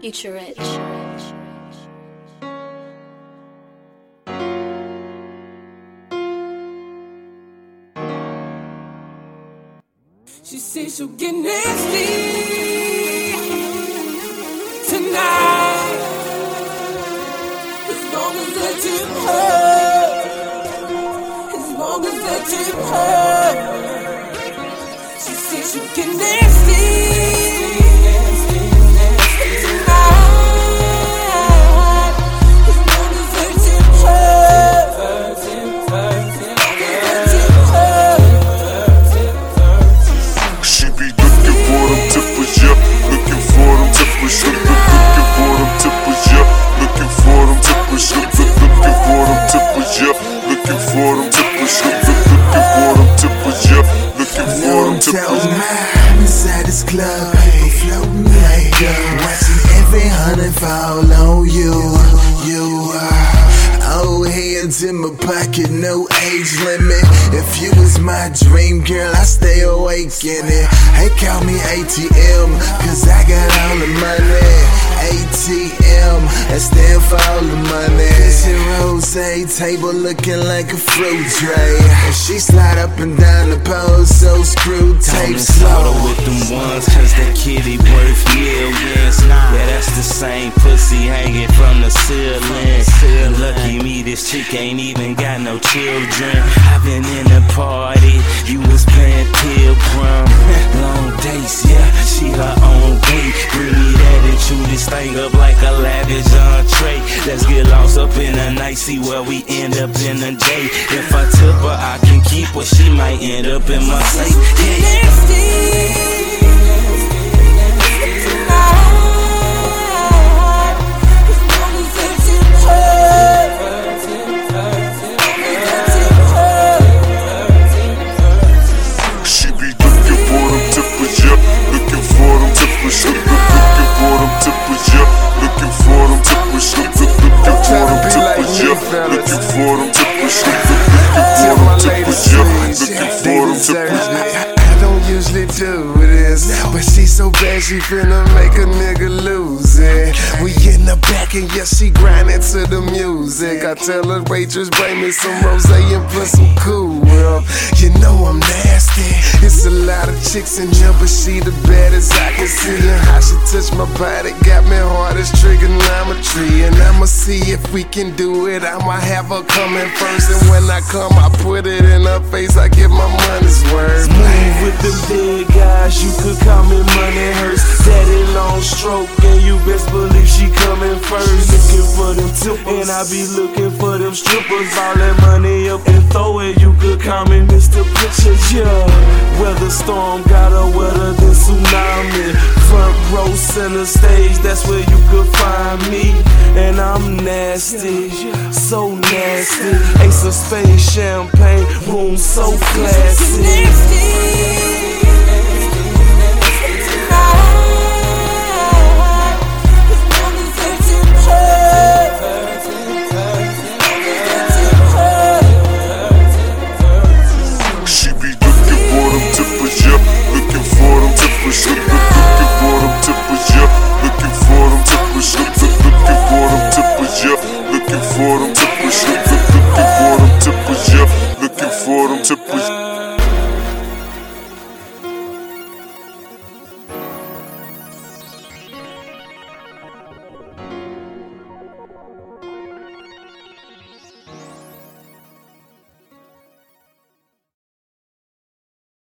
Future Rich. She says she'll get nasty tonight. As long as I tip her, as long as I tip her. She says she'll get nasty club, people floating like Watching every hundred fall on you, you are. Oh, hands in my pocket, no age limit. If you was my dream girl, I stay awake in it. Hey, call me ATM, cause I got all the money. ATM, that stand for all the money. Kitchen rose table looking like a fruit tray. And she slide up and down the pole, so screw tape slow. with them ones, cause that kitty worth millions. Yeah, that's the same pussy hanging from the ceiling. Lucky me, this chick ain't even got no children. In the night, see where we end up in the day. If I tip her, I can keep her, she might end up in my safe. Yeah. Looking for them tippers. Looking for them tippers, yeah. Looking for them tippers. I, I don't usually do this, but she so bad she finna make a nigga lose it. We in the back and yes, she grinding to the music. I tell her waitress, bring me some rose and put some cool up. You know I'm nasty. It's a lot of chicks in here, but she the baddest I can see. And touch my body got me hard as trigonometry. And I'ma see if we can do it. I'ma have her coming first, and when I come, I put it in her face. I get my money's worth. Move with them big guys, you could call me Money hurts. Daddy long stroke, and you best believe she coming first. Looking for them tippers, and I be looking for them strippers. All that money up and throw it, you could call me. Pictures, yeah. Weather storm got her wetter than tsunami. Front row center stage, that's where you could find me. And I'm nasty, so nasty. Ace of spades, champagne, room so classy.